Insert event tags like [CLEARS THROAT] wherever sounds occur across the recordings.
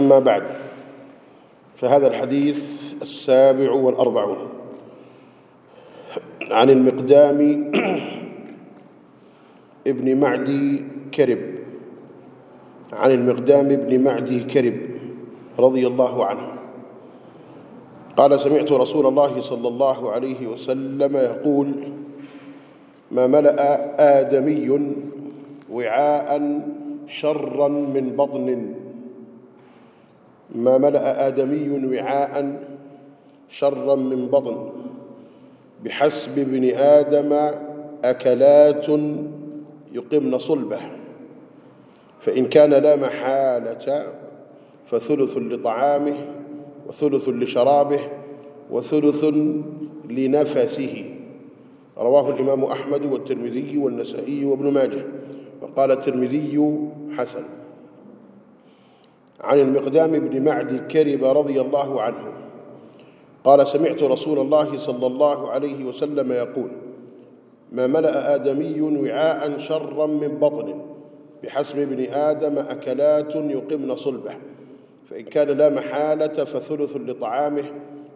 أما بعد فهذا الحديث السابع والأربعون. عن المقدام [CLEARS THROAT] ابن معدي كرب. عن المقدام ابن معدي كرب رضي الله عنه. قال سمعت رسول الله صلى الله عليه وسلم يقول ما ملأ آدمي وعاء شرا من بطن ما ملأ آدمي وعاء شرا من بطن. بحسب ابن آدم أكلات يقمن صلبه. فإن كان لا محالة فثلث لطعامه وثلث لشرابه وثلث لنفسه. رواه الإمام أحمد والترمذي والنسائي وابن ماجه. وقال الترمذي حسن. عن المقدام بن معدي كرب رضي الله عنه. قال سمعت رسول الله صلى الله عليه وسلم يقول ما ملأ آدمي وعاء شرا من بطن بحسب ابن آدم أكلات يقمن صلبه فإن كان لا محالة فثلث لطعامه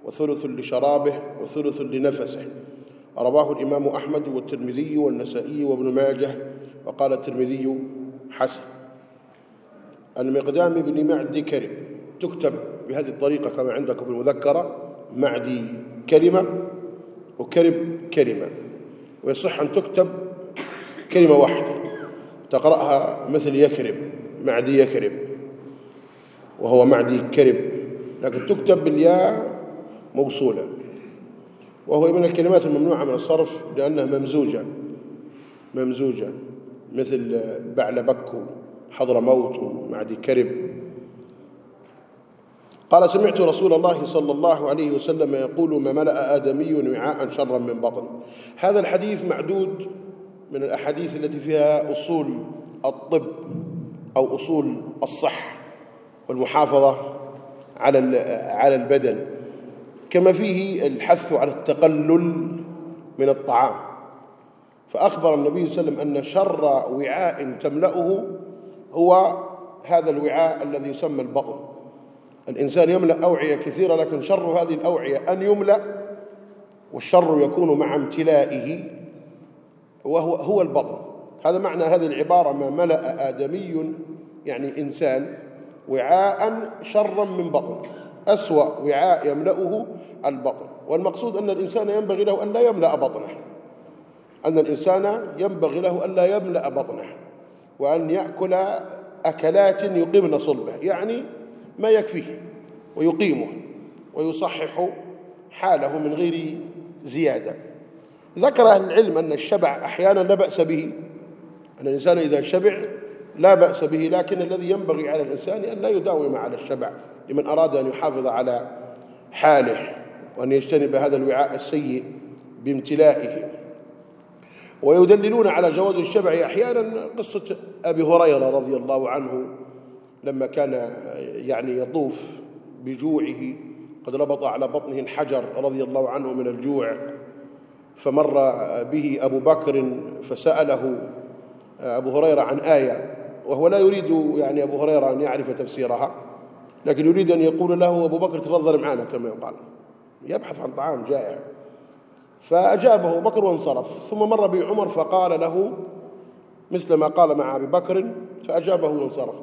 وثلث لشرابه وثلث لنفسه. رواه الإمام أحمد والترمذي والنسائي وابن ماجه وقال الترمذي حسن. المقدام بن معدي كرم تكتب بهذه الطريقة كما عندكم المذكرة معدي كلمة وكرب كلمة. ويصح أن تكتب كلمة واحدة. تقرأها مثل يكرب معدي يكرب وهو معدي كرب لكن تكتب بالياء موصولة. وهو من الكلمات الممنوعة من الصرف لأنها ممزوجة. ممزوجة. مثل بعلبك حضرموت ومعدي كرب. قال سمعت رسول الله صلى الله عليه وسلم يقول ما ملأ آدمي وعاء شرا من بطن. هذا الحديث معدود من الأحاديث التي فيها أصول الطب أو أصول الصح والمحافظة على على البدن كما فيه الحث على التقلل من الطعام. فأخبر النبي صلى الله عليه وسلم أن شر وعاء تملأه هو هذا الوعاء الذي يسمى البطن. الإنسان يملأ أوعية كثيرة لكن شر هذه الأوعية أن يملأ والشر يكون مع امتلائه وهو هو البطن. هذا معنى هذه العبارة ما ملأ آدمي يعني إنسان وعاء شرا من بطن. أسوأ وعاء يملأه البطن. والمقصود أن الإنسان ينبغي له أن لا يملأ بطنه. أن الإنسان ينبغي له أن لا يملأ بطنه. وأن يأكل أكلات يقمن صلبه يعني ما يكفيه ويقيمه ويصحح حاله من غير زيادة. ذكر أهل العلم أن الشبع أحيانا لا بأس به أن الإنسان إذا شبع لا بأس به لكن الذي ينبغي على الإنسان أن لا يداوم على الشبع لمن أراد أن يحافظ على حاله وأن يجتنب هذا الوعاء السيء بامتلائه. ويدللون على جواز الشبع أحيانا قصة أبي هريرة رضي الله عنه لما كان يعني يطوف بجوعه قد ربط على بطنه الحجر رضي الله عنه من الجوع فمر به أبو بكر فسأله أبو هريرة عن آية وهو لا يريد يعني أبو هريرة أن يعرف تفسيرها لكن يريد أن يقول له أبو بكر تفضل معنا كما يقال يبحث عن طعام جائع. فأجابه بكر وانصرف. ثم مر به عمر فقال له مثل ما قال مع أبي بكر فأجابه وانصرف.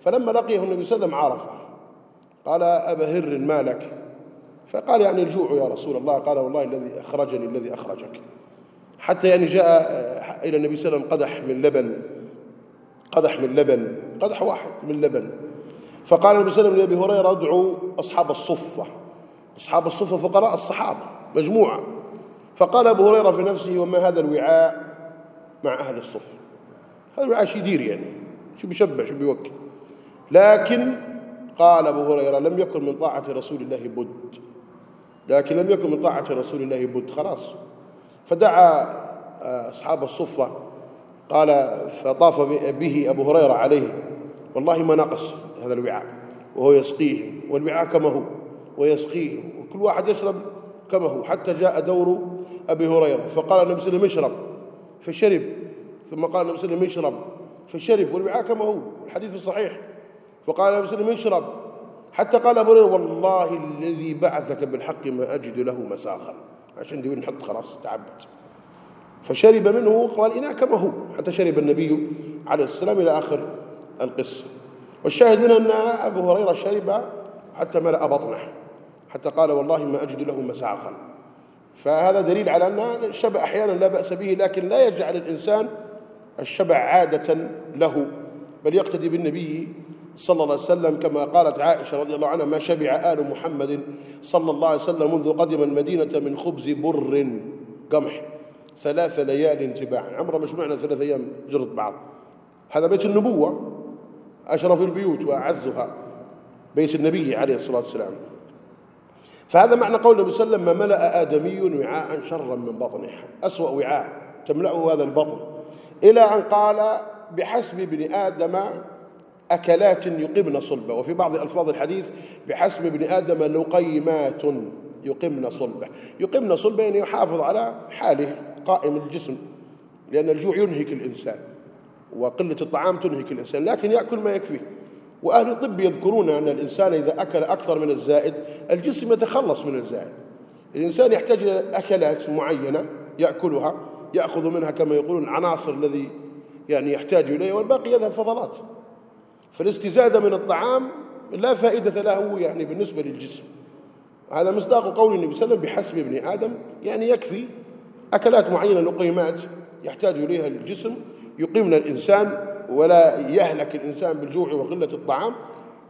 فلما لقيه النبي صلى الله عليه وسلم عرفه قال أبا هر ما لك؟ فقال يعني الجوع يا رسول الله. قال والله الذي أخرجني الذي أخرجك. حتى يعني جاء إلى النبي صلى الله عليه وسلم قدح من لبن قدح من لبن قدح واحد من لبن. فقال النبي صلى الله عليه وسلم لأبي هريرة ادعوا أصحاب الصفة. أصحاب الصفة فقراء الصحابة مجموعة. فقال أبو هريرة في نفسه وما هذا الوعاء مع أهل الصف؟ هذا الوعاء شو يدير يعني شو بيشبع شو بيوكل. لكن قال أبو هريرة لم يكن من طاعة رسول الله بد. لكن لم يكن من طاعة رسول الله بد خلاص. فدعا آه، أصحاب الصفة قال فطاف به أبو هريرة عليه. والله ما نقص هذا الوعاء وهو يسقيه والوعاء كما هو ويسقيه وكل واحد يشرب كما هو حتى جاء دور أبي هريرة فقال النبي صلى الله عليه وسلم اشرب فشرب. ثم قال النبي صلى الله عليه وسلم اشرب فشرب والوعاء كما هو الحديث الصحيح فقال النبي صلى الله عليه وسلم اشرب حتى قال أبو هريرة والله الذي بعثك بالحق ما أجد له مساخا. عشان دي نحط خلاص تعبد فشرب منه قال إناء كما هو حتى شرب النبي عليه السلام إلى آخر القصة. والشاهد منها أن أبو هريرة شرب حتى ملأ بطنه حتى قال والله ما أجد له مساخا. فهذا دليل على أن الشبع أحيانا لا بأس به لكن لا يجعل الإنسان الشبع عادة له بل يقتدي بالنبي صلى الله عليه وسلم كما قالت عائشة رضي الله عنها ما شبع آل محمد صلى الله عليه وسلم منذ قدم المدينة من خبز بر قمح ثلاث ليال تباعا عمرة مش معنى ثلاث أيام جرد بعض. هذا بيت النبوة أشرف البيوت وأعزها بيت النبي عليه الصلاة والسلام. فهذا معنى قول النبي صلى الله عليه وسلم ما ملأ آدمي وعاء شرا من بطنه. أسوأ وعاء. تملأه هذا البطن. إلى أن قال بحسب ابن آدم أكلات يقمن صلبه. وفي بعض ألفاظ الحديث بحسب ابن آدم لقيمات يقمن صلبه. يقمن صلبه يعني يحافظ على حاله قائم الجسم لأن الجوع ينهك الإنسان وقلة الطعام تنهك الإنسان لكن يأكل ما يكفيه. وأهل الطب يذكرون أن الإنسان إذا أكل أكثر من الزائد الجسم يتخلص من الزائد. الإنسان يحتاج إلى أكلات معينة يأكلها يأخذ منها كما يقولون عناصر الذي يعني يحتاج إليه والباقي يذهب فضلات. فالاستزادة من الطعام لا فائدة له يعني بالنسبة للجسم. هذا مصداق قول النبي صلى الله عليه وسلم بحسب ابن آدم يعني يكفي أكلات معينة لقيمات يحتاج إليها الجسم يقيمنا الإنسان ولا يهلك الإنسان بالجوع وقلة الطعام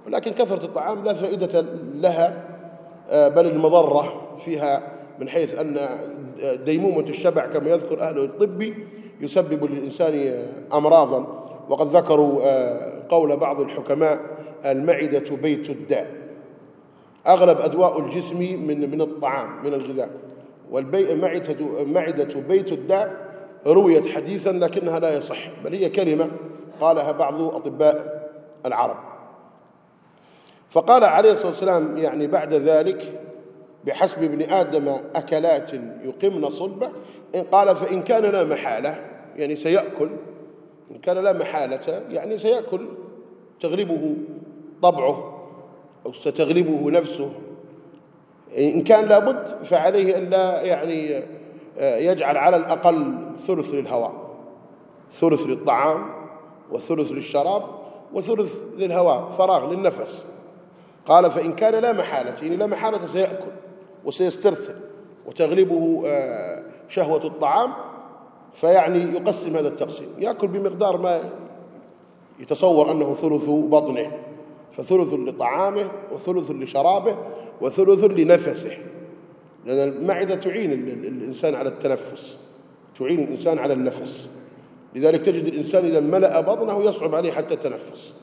ولكن كثرة الطعام لا فائدة لها آه، بل المضرة فيها من حيث أن ديمومة الشبع كما يذكر أهل الطب يسبب للإنسان أمراضا. وقد ذكروا آه، قول بعض الحكماء المعدة بيت الداء. أغلب أدواء الجسم من من الطعام من الغذاء. والمعدة بيت الداء رويت حديثا لكنها لا يصح بل هي كلمة قالها بعض أطباء العرب. فقال عليه الصلاة والسلام يعني بعد ذلك بحسب ابن آدم أكلات يقمن صلبة إن قال فإن كان لا محالة يعني سيأكل إن كان لا محالة يعني سيأكل تغلبه طبعه أو ستغلبه نفسه. إن كان لابد فعليه أن لا يعني آه، يجعل على الأقل ثلث للهواء ثلث للطعام وثلث للشراب وثلث للهواء فراغ للنفس. قال فإن كان لا محالة يعني لا محالة سيأكل وسيسترسل وتغلبه آه، شهوة الطعام فيعني يقسم هذا التقسيم. يأكل بمقدار ما يتصور أنه ثلث بطنه فثلث لطعامه وثلث لشرابه وثلث لنفسه. لأن المعدة تعين الإنسان على التنفس تعين الإنسان على النفس. لذلك تجد الإنسان إذا ملأ بطنه يصعب عليه حتى التنفس.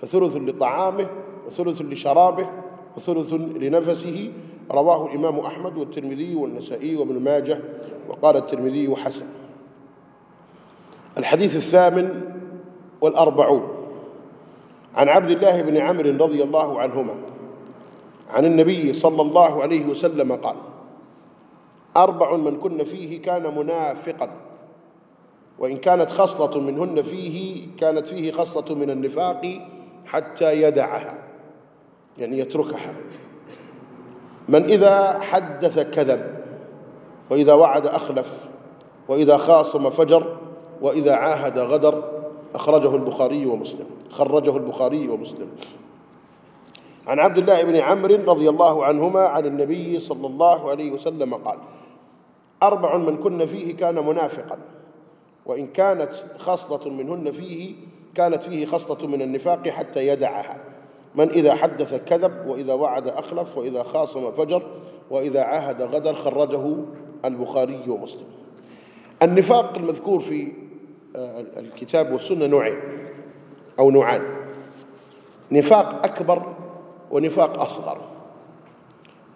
فثلث لطعامه وثلث لشرابه وثلث لنفسه. رواه الإمام أحمد والترمذي والنسائي وابن ماجه وقال الترمذي حسن. الحديث الثامن والأربعون. عن عبد الله بن عمرو رضي الله عنهما عن النبي صلى الله عليه وسلم قال أربع من كن فيه كان منافقا. وإن كانت خصلة منهن فيه كانت فيه خصلة من النفاق حتى يدعها يعني يتركها. من إذا حدث كذب وإذا وعد أخلف وإذا خاصم فجر وإذا عاهد غدر أخرجه البخاري ومسلم خرجه البخاري ومسلم. عن عبد الله بن عمرو رضي الله عنهما عن النبي صلى الله عليه وسلم قال أربع من كن فيه كان منافقا. وإن كانت خصلة منهن فيه كانت فيه خصلة من النفاق حتى يدعها. من إذا حدث كذب وإذا وعد أخلف وإذا خاصم فجر وإذا عاهد غدر خرجه البخاري ومسلم. النفاق المذكور في آه، الكتاب والسنة نوعين أو نوعان. نفاق أكبر ونفاق أصغر.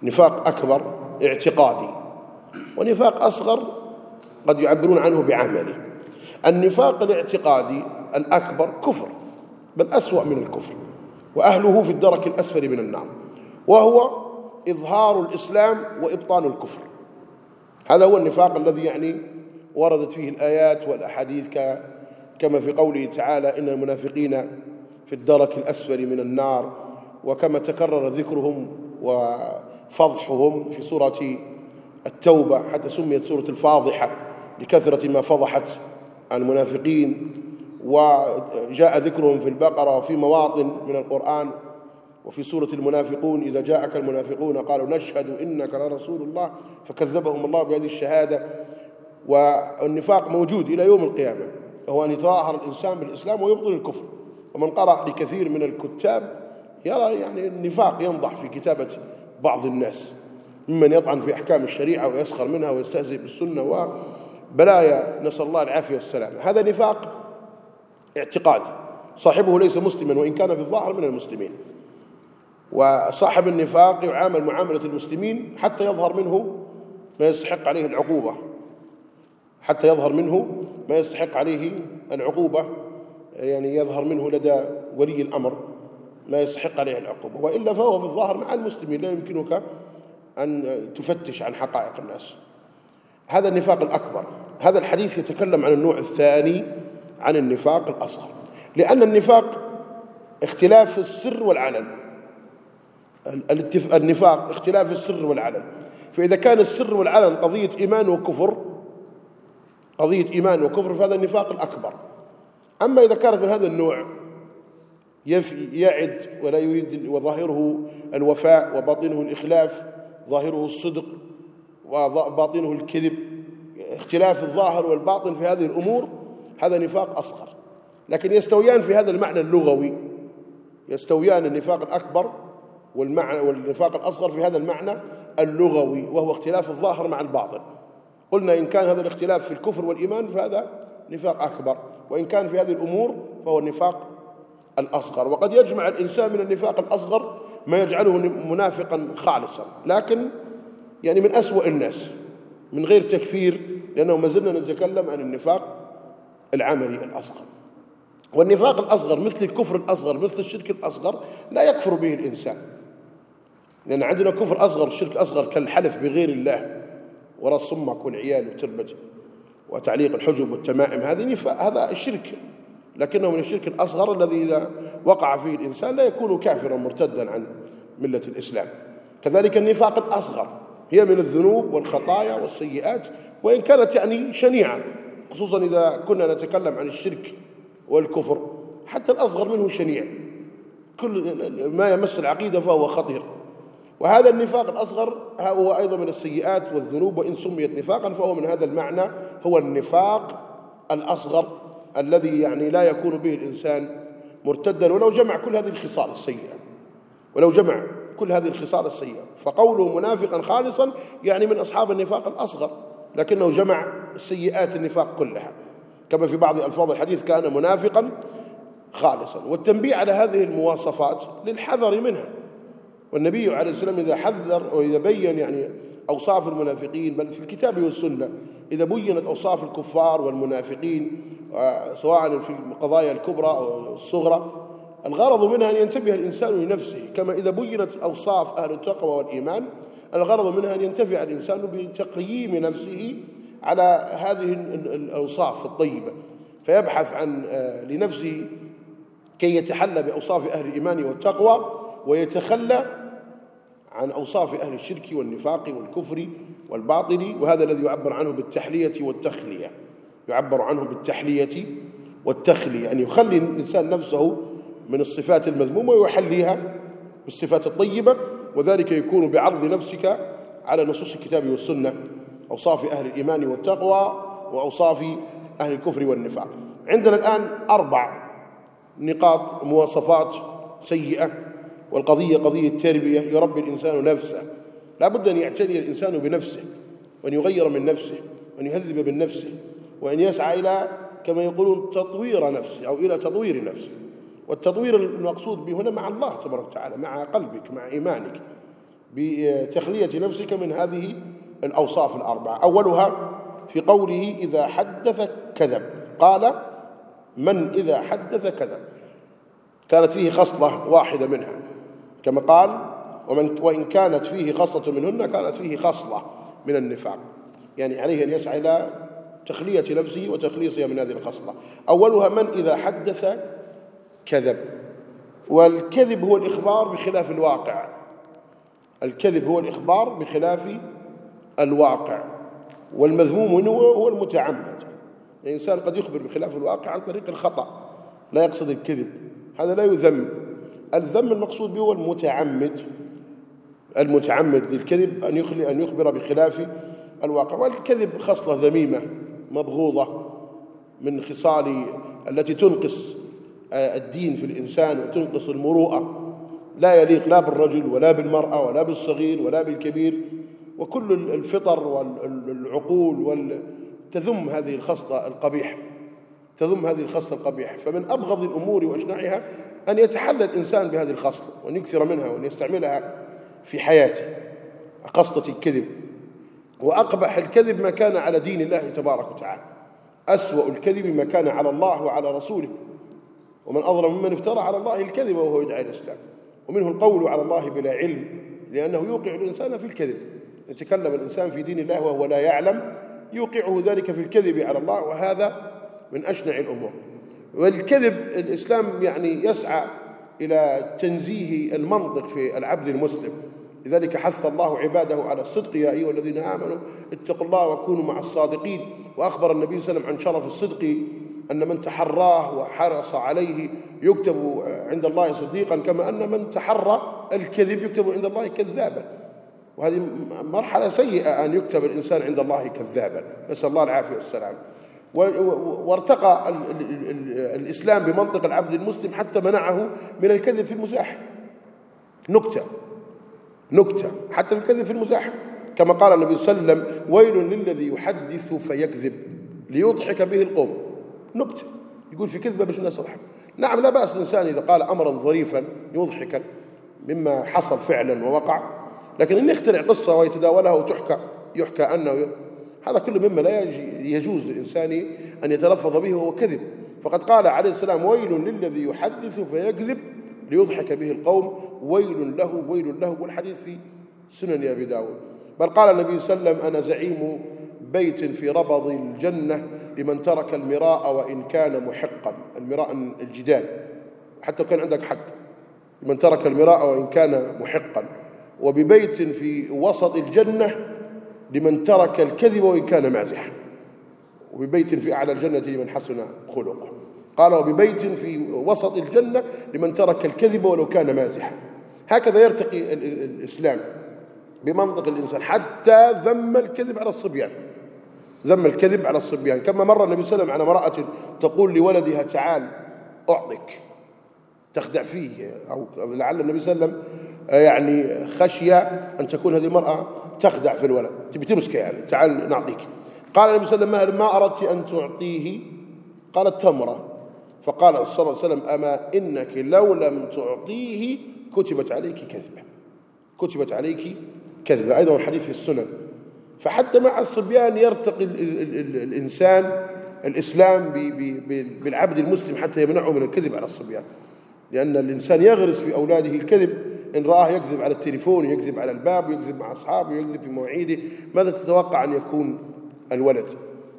نفاق أكبر اعتقادي ونفاق أصغر قد يعبرون عنه بعملي النفاق الاعتقادي الأكبر كفر بل أسوأ من الكفر وأهله في الدرك الأسفل من النار وهو إظهار الإسلام وإبطان الكفر. هذا هو النفاق الذي يعني وردت فيه الآيات والأحاديث كما في قوله تعالى إن المنافقين في الدرك الأسفل من النار. وكما تكرر ذكرهم وفضحهم في سورة التوبة حتى سميت سورة الفاضحة لكثرة ما فضحت المنافقين وجاء ذكرهم في البقرة وفي مواطن من القرآن وفي سورة المنافقون إذا جاءك المنافقون قالوا نشهد إنك لرسول الله فكذبهم الله بهذه الشهادة. والنفاق موجود إلى يوم القيامة. هو أن يتظاهر الإنسان بالإسلام ويبطل الكفر. ومن قرأ لكثير من الكتاب يرى يعني النفاق ينضح في كتابة بعض الناس. ممن يطعن في أحكام الشريعة ويسخر منها ويستهزئ بالسنة وبلايا نسأل الله العافية والسلامة هذا نفاق اعتقادي. صاحبه ليس مسلما وإن كان في الظاهر من المسلمين. وصاحب النفاق يعامل معاملة المسلمين حتى يظهر منه ما يستحق عليه العقوبة. حتى يظهر منه ما يستحق عليه العقوبة. يعني يظهر منه لدى ولي الأمر ما يستحق عليه العقوبة. وإلا فهو في الظاهر مع المسلمين لا يمكنك أن تفتش عن حقائق الناس. هذا النفاق الأكبر. هذا الحديث يتكلم عن النوع الثاني عن النفاق الأصغر. لأن النفاق اختلاف السر والعلن. النفاق اختلاف السر والعلن. فإذا كان السر والعلن قضية إيمان وكفر قضية إيمان وكفر فهذا النفاق الأكبر. أما إذا كانت من هذا النوع يعد ولا يريد وظاهره الوفاء وباطنه الإخلاف ظاهره الصدق وباطنه الكذب اختلاف الظاهر والباطن في هذه الأمور هذا نفاق أصغر. لكن يستويان في هذا المعنى اللغوي. يستويان النفاق الأكبر والمعنى والنفاق الأصغر في هذا المعنى اللغوي وهو اختلاف الظاهر مع الباطن. قلنا إن كان هذا الاختلاف في الكفر والإيمان فهذا نفاق أكبر وإن كان في هذه الأمور فهو النفاق الأصغر. وقد يجمع الإنسان من النفاق الأصغر ما يجعله منافقا خالصا. لكن يعني من أسوأ الناس من غير تكفير لأنه ما زلنا نتكلم عن النفاق العملي الأصغر. والنفاق الأصغر مثل الكفر الأصغر مثل الشرك الأصغر لا يكفر به الإنسان. لأن عندنا كفر أصغر شرك أصغر كالحلف بغير الله وراء الصمك والعيال وتربج وتعليق الحجب والتمائم. هذه هذا الشرك لكنه من الشرك الأصغر الذي إذا وقع فيه الإنسان لا يكون كافرا مرتدا عن ملة الإسلام. كذلك النفاق الأصغر. هي من الذنوب والخطايا والسيئات وإن كانت يعني شنيعة خصوصا إذا كنا نتكلم عن الشرك والكفر حتى الأصغر منه شنيع. كل ما يمس العقيدة فهو خطير. وهذا النفاق الأصغر هو أيضا من السيئات والذنوب وإن سميت نفاقا فهو من هذا المعنى هو النفاق الأصغر الذي يعني لا يكون به الإنسان مرتدا. ولو جمع كل هذه الخصال السيئة ولو جمع كل هذه الخصال السيئة. فقوله منافقا خالصا يعني من أصحاب النفاق الأصغر لكنه جمع سيئات النفاق كلها. كما في بعض ألفاظ الحديث كان منافقا خالصا. والتنبيه على هذه المواصفات للحذر منها. والنبي عليه السلام إذا حذر وإذا بين يعني أوصاف المنافقين بل في الكتاب والسنة إذا بينت أوصاف الكفار والمنافقين آه، سواء في القضايا الكبرى أو الصغرى الغرض منها أن ينتبه الإنسان لنفسه كما إذا بينت أوصاف أهل التقوى والإيمان الغرض منها أن ينتفع الإنسان بتقييم نفسه على هذه الأوصاف الطيبة. فيبحث عن آه، لنفسه كي يتحلى بأوصاف أهل الإيمان والتقوى ويتخلى عن أوصاف أهل الشرك والنفاق والكفر والباطل وهذا الذي يعبر عنه بالتحلية والتخلية. يعبر عنه بالتحلية والتخلية أن يخلي الإنسان نفسه من الصفات المذمومة ويحليها بالصفات الطيبة وذلك يكون بعرض نفسك على نصوص الكتاب والسنة أوصاف أهل الإيمان والتقوى وأوصاف أهل الكفر والنفاق. عندنا الآن أربع نقاط مواصفات سيئة والقضية قضية تربية يربي الإنسان نفسه. لا بد أن يعتني الإنسان بنفسه وأن يغير من نفسه وأن يهذب من نفسه وأن يسعى إلى كما يقولون تطوير نفسه أو إلى تطوير نفسه. والتطوير المقصود به هنا مع الله تبارك وتعالى مع قلبك مع إيمانك بتخلية نفسك من هذه الأوصاف الأربعة. أولها في قوله إذا حدث كذب. قال من إذا حدث كذب؟ كانت فيه خصلة واحدة منها. كما قال ومن وإن كانت فيه خصلة منهن كانت فيه خصلة من النفاق. يعني عليه أن يسعى إلى تخلية نفسه وتخليصها من هذه الخصلة. أولها من إذا حدث كذب. والكذب هو الإخبار بخلاف الواقع. الكذب هو الإخبار بخلاف الواقع. والمذموم هنا هو المتعمد. الإنسان قد يخبر بخلاف الواقع عن طريق الخطأ. لا يقصد الكذب. هذا لا يذم. الذم المقصود به هو المتعمد. المتعمد للكذب أن يخلي أن يخبر بخلاف الواقع. والكذب خصلة ذميمة مبغوضة من خصال التي تنقص الدين في الإنسان وتنقص المروءة لا يليق لا بالرجل ولا بالمرأة ولا بالصغير ولا بالكبير وكل الفطر والعقول تذم هذه الخصلة القبيحة تذم هذه الخصلة القبيحة فمن أبغض الأمور وأشنعها أن يتحلى الإنسان بهذه الخصلة وأن يكثر منها وأن يستعملها في حياته. خصلة الكذب. وأقبح الكذب ما كان على دين الله تبارك وتعالى. أسوأ الكذب ما كان على الله وعلى رسوله. ومن أظلم ممن افترى على الله الكذب وهو يدعي الإسلام. ومنه القول على الله بلا علم لأنه يوقع الإنسان في الكذب. يتكلم الإنسان في دين الله وهو لا يعلم يوقعه ذلك في الكذب على الله وهذا من أشنع الأمور. والكذب الإسلام يعني يسعى إلى تنزيه المنطق في العبد المسلم. لذلك حث الله عباده على الصدق يا أيها الذين آمنوا اتقوا الله وكونوا مع الصادقين. وأخبر النبي صلى الله عليه وسلم عن شرف الصدق أن من تحراه وحرص عليه يكتب عند الله صديقا كما أن من تحرى الكذب يكتب عند الله كذابا. وهذه مرحلة سيئة أن يكتب الإنسان عند الله كذابا. نسأل الله العافية والسلام. وارتقى الإسلام بمنطق العبد المسلم حتى منعه من الكذب في المزاح. نكتة. نكتة. حتى الكذب في المزاح. كما قال النبي صلى الله عليه وسلم ويل للذي يحدث فيكذب ليضحك به القوم. نكتة يقول في كذبة باش الناس تضحك. نعم لا بأس الإنسان إذا قال أمرا ظريفا يضحكا مما حصل فعلا ووقع. لكن إن يخترع قصة ويتداولها وتحكى يحكى أنه هذا كله مما لا يجوز للإنسان أن يتلفظ به وهو كذب. فقد قال عليه السلام ويل للذي يحدث فيكذب ليضحك به القوم. ويل له ويل له. والحديث في سنن أبي داود. بل قال النبي صلى الله عليه وسلم أنا زعيم بيت في ربض الجنة. لمن ترك المراء وإن كان محقا. المراء الجدال. حتى كان عندك حق. لمن ترك المراء وإن كان محقا. وببيت في وسط الجنة لمن ترك الكذب وإن كان مازحا. وببيت في أعلى الجنة لمن حسن خلقه. قال وببيت في وسط الجنة لمن ترك الكذب ولو كان مازحا. هكذا يرتقي الإسلام بمنطق الإنسان حتى ذم الكذب على الصبيان. ذم الكذب على الصبيان. كما مر النبي صلى الله عليه وسلم على امرأة تقول لولدها تعال أعطك. تخدع فيه أو لعل النبي صلى الله عليه وسلم يعني خشية أن تكون هذه المرأة تخدع في الولد. تبي تمسكه يعني تعال نعطيك. قال النبي صلى الله عليه وسلم ما أردت أن تعطيه. قالت تمرة. فقال صلى الله عليه وسلم أما إنك لو لم تعطيه كتبت عليك كذبة. كتبت عليك كذبة. أيضا الحديث في السنن. فحتى مع الصبيان يرتقي ال ال ال الإنسان الإسلام بالعبد المسلم حتى يمنعه من الكذب على الصبيان. لأن الإنسان يغرس في أولاده الكذب إن رآه يكذب على التليفون يكذب على الباب يكذب مع أصحابه يكذب في مواعيده ماذا تتوقع أن يكون الولد؟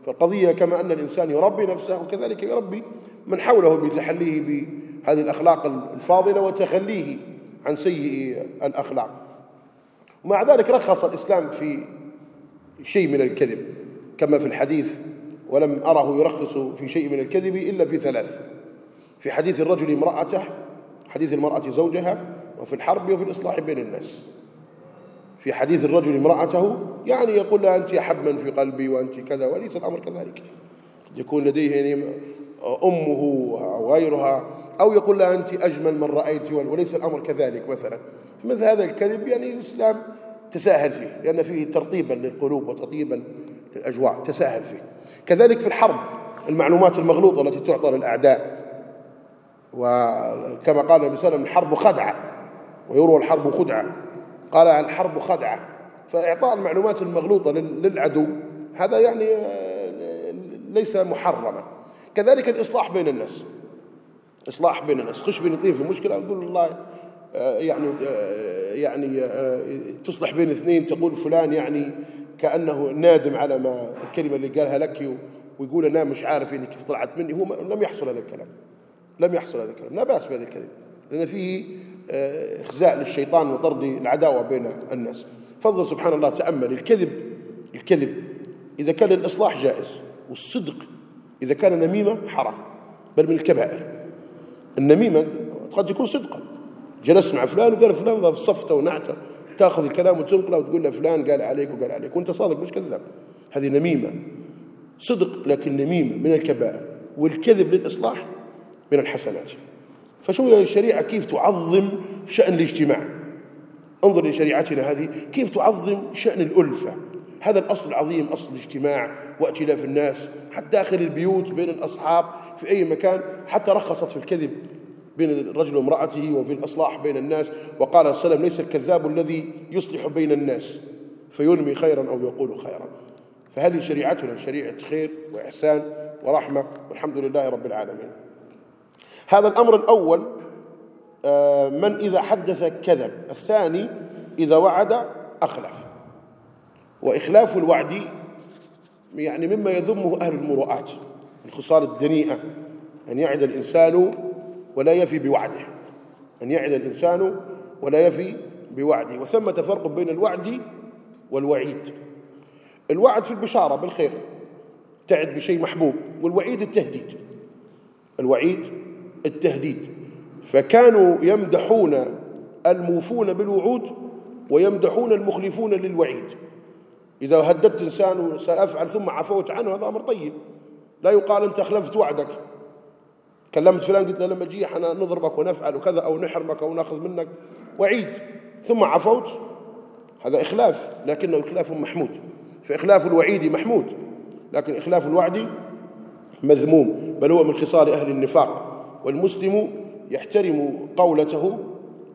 فالقضية كما أن الإنسان يربي نفسه وكذلك يربي من حوله بتحليه بهذه الأخلاق الفاضلة وتخليه عن سيء الأخلاق. ومع ذلك رخص الإسلام في شيء من الكذب كما في الحديث ولم أره يرخص في شيء من الكذب إلا في ثلاث في حديث الرجل امرأته حديث المرأة زوجها وفي الحرب وفي الإصلاح بين الناس. في حديث الرجل امرأته يعني يقول لها أنت أحب من في قلبي وأنت كذا وليس الأمر كذلك. يكون لديه يعني أمه أو غيرها أو يقول لها أنت أجمل من رأيت وليس الأمر كذلك مثلا. مثل هذا الكذب يعني الإسلام تساهل فيه لأن فيه ترطيبا للقلوب وتطيبا للأجواء تساهل فيه. كذلك في الحرب المعلومات المغلوطة التي تعطى للأعداء. وكما قال النبي صلى الله عليه وسلم الحرب خدعة ويروى الحرب خدعة. قال الحرب خدعة. فإعطاء المعلومات المغلوطة للعدو هذا يعني آه، ليس محرما. كذلك الإصلاح بين الناس. إصلاح بين الناس. خش بين اثنين في مشكلة أقول الله آه، يعني آه، يعني تصلح بين اثنين تقول فلان يعني كأنه نادم على ما الكلمة اللي قالها لك ويقول أنا مش عارف إني كيف طلعت مني. هو لم يحصل هذا الكلام. لم يحصل هذا الكلام. لا بأس بهذا الكذب لأن فيه إخزاء للشيطان وطرد العداوة بين الناس. فضل سبحان الله تأمل. الكذب الكذب إذا كان الإصلاح جائز والصدق إذا كان نميمة حرام بل من الكبائر. النميمة قد يكون صدقا. جلست مع فلان وقال فلان صفته ونعته. تاخذ الكلام وتنقله وتقول له فلان قال عليك وقال عليك. وانت صادق مش كذاب. هذه نميمة. صدق لكن نميمة من الكبائر. والكذب للإصلاح من الحسنات. فشو الشريعة؟ كيف تعظم شأن الاجتماع؟ انظر لشريعتنا هذه. كيف تعظم شأن الألفة؟ هذا الأصل العظيم أصل الاجتماع وائتلاف الناس. حتى داخل البيوت بين الأصحاب في أي مكان حتى رخصت في الكذب. بين الرجل وامرأته وفي الأصلاح بين الناس. وقال السلام ليس الكذاب الذي يصلح بين الناس فينمي خيرا أو يقول خيرا. فهذه شريعتنا شريعة خير وإحسان ورحمة والحمد لله رب العالمين. هذا الأمر الأول آه، من إذا حدث كذب. الثاني إذا وعد أخلف. وإخلاف الوعد يعني مما يذمه أهل المروءات من خصال الدنيئة أن يعد الإنسان ولا يفي بوعده. أن يعد الإنسان ولا يفي بوعده. وثمة فرق بين الوعد والوعيد. الوعد في البشارة بالخير تعد بشيء محبوب. والوعيد التهديد. الوعيد التهديد. فكانوا يمدحون الموفون بالوعود ويمدحون المخلفون للوعيد. إذا هددت إنسان سأفعل ثم عفوت عنه هذا أمر طيب. لا يقال أنت أخلفت وعدك. كلمت فلان قلت له لما تجي إحنا نضربك ونفعل وكذا أو نحرمك أو نأخذ منك. وعيد. ثم عفوت. هذا إخلاف لكنه إخلاف محمود. فإخلاف الوعيد محمود لكن إخلاف الوعد مذموم. بل هو من خصال أهل النفاق. والمسلم يحترم قولته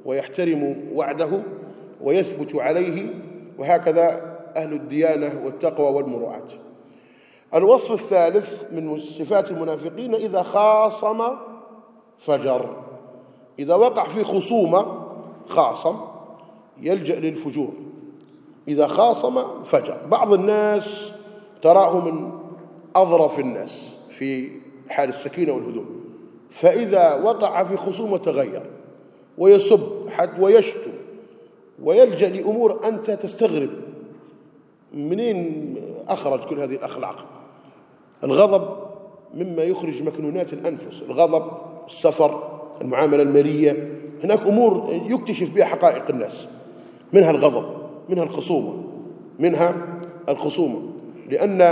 ويحترم وعده ويثبت عليه. وهكذا أهل الديانة والتقوى والمروءات. الوصف الثالث من صفات المنافقين إذا خاصم فجر. إذا وقع في خصومة خاصم يلجأ للفجور. إذا خاصم فجر. بعض الناس تراه من أظرف الناس في حال السكينة والهدوء. فإذا وقع في خصومة تغير ويسب حد ويشتم ويلجأ لأمور أنت تستغرب. منين أخرج كل هذه الأخلاق؟ الغضب مما يخرج مكنونات الأنفس الغضب السفر المعاملة المالية. هناك أمور يكتشف بها حقائق الناس. منها الغضب منها الخصومة منها الخصومة. لأن